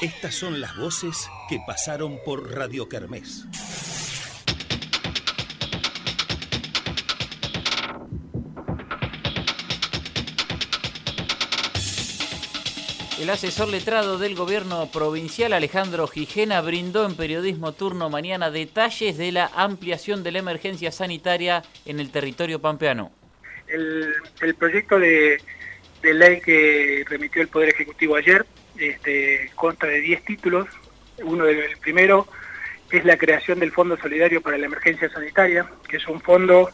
Estas son las voces que pasaron por Radio Kermés. El asesor letrado del gobierno provincial Alejandro Gijena brindó en Periodismo Turno Mañana detalles de la ampliación de la emergencia sanitaria en el territorio pampeano. El, proyecto de, ley que remitió el Poder Ejecutivo ayer este, consta de 10 títulos. Uno del primero es la creación del Fondo Solidario para la Emergencia Sanitaria, que es un fondo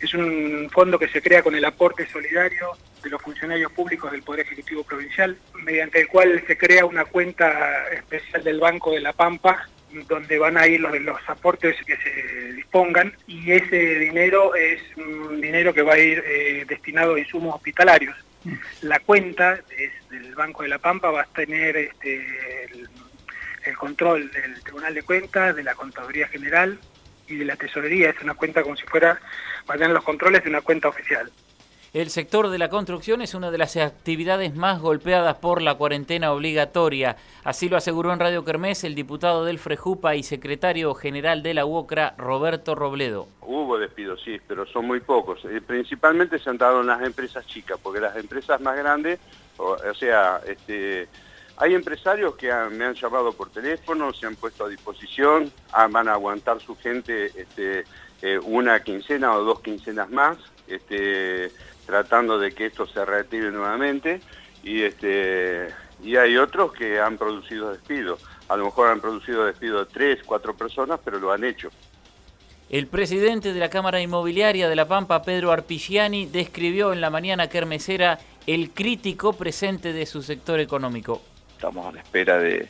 es un fondo que se crea con el aporte solidario de los funcionarios públicos del Poder Ejecutivo Provincial, mediante el cual se crea una cuenta especial del Banco de la Pampa, donde van a ir los, los aportes que se dispongan, y ese dinero es un dinero que va a ir eh, destinado a insumos hospitalarios. La cuenta del Banco de la Pampa va a tener este, el, control del Tribunal de Cuentas, de la Contaduría General y de la Tesorería. Es una cuenta como si fuera vayan los controles de una cuenta oficial. El sector de la construcción es una de las actividades más golpeadas por la cuarentena obligatoria. Así lo aseguró en Radio Kermés el diputado del Frejupa y secretario general de la UOCRA, Roberto Robledo. Hubo despidos, sí, pero son muy pocos. Eh, principalmente se han dado en las empresas chicas, porque las empresas más grandes, o, sea, este, hay empresarios que me han llamado por teléfono, se han puesto a disposición, ah, van a aguantar su gente este, eh, una quincena o dos quincenas más, este, tratando de que esto se reactive nuevamente, y, este, y hay otros que han producido despidos. A lo mejor han producido despidos de tres, cuatro personas, pero lo han hecho. El presidente de la Cámara Inmobiliaria de La Pampa, Pedro Arpigiani, describió en la mañana kermesera el crítico presente de su sector económico. Estamos a la espera de,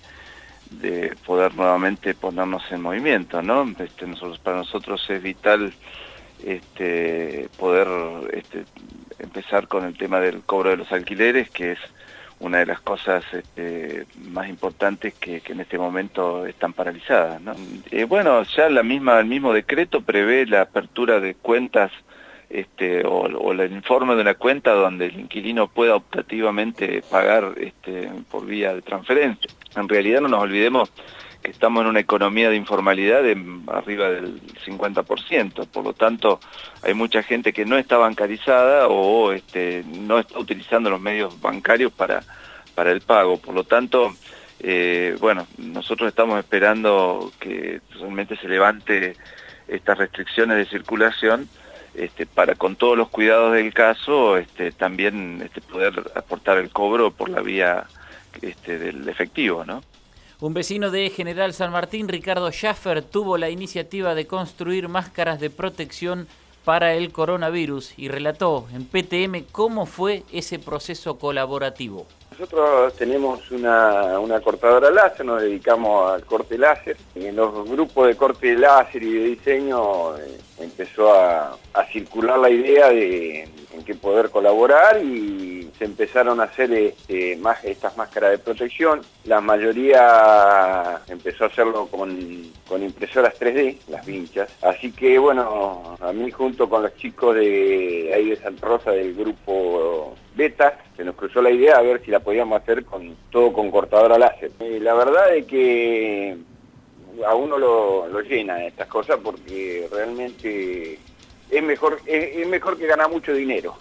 de poder nuevamente ponernos en movimiento, ¿no? Este, nosotros, para nosotros es vital este, poder este, empezar con el tema del cobro de los alquileres, que es una de las cosas este, más importantes que, en este momento están paralizadas. Eh, bueno, ya la misma, el mismo decreto prevé la apertura de cuentas o, el informe de una cuenta donde el inquilino pueda optativamente pagar por vía de transferencia. En realidad no nos olvidemos que estamos en una economía de informalidad de arriba del 50%, por lo tanto hay mucha gente que no está bancarizada o este, no está utilizando los medios bancarios para, para el pago, por lo tanto, eh, bueno, nosotros estamos esperando que realmente se levante estas restricciones de circulación este, para con todos los cuidados del caso este, también poder aportar el cobro por la vía del efectivo, ¿no? Un vecino de General San Martín, Ricardo Schaffer, tuvo la iniciativa de construir máscaras de protección para el coronavirus y relató en PTM cómo fue ese proceso colaborativo. Nosotros tenemos una, cortadora láser, nos dedicamos al corte láser. Y en los grupos de corte láser y de diseño eh, empezó a, circular la idea de en qué poder colaborar y se empezaron a hacer este, más, estas máscaras de protección. La mayoría empezó a hacerlo con, impresoras 3D, las vinchas. Así que bueno, a mí junto con los chicos de ahí de Santa Rosa del grupo Beta, se nos cruzó la idea a ver si la podíamos hacer con todo con cortadora láser. Eh, la verdad es que a uno lo, lo llena estas cosas porque realmente es mejor, es, mejor que ganar mucho dinero.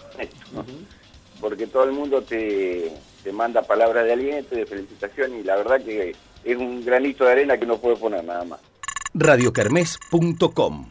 Porque todo el mundo te, te manda palabras de aliento, de felicitación y la verdad que es un granito de arena que no puede poner nada más. radiocarmes.com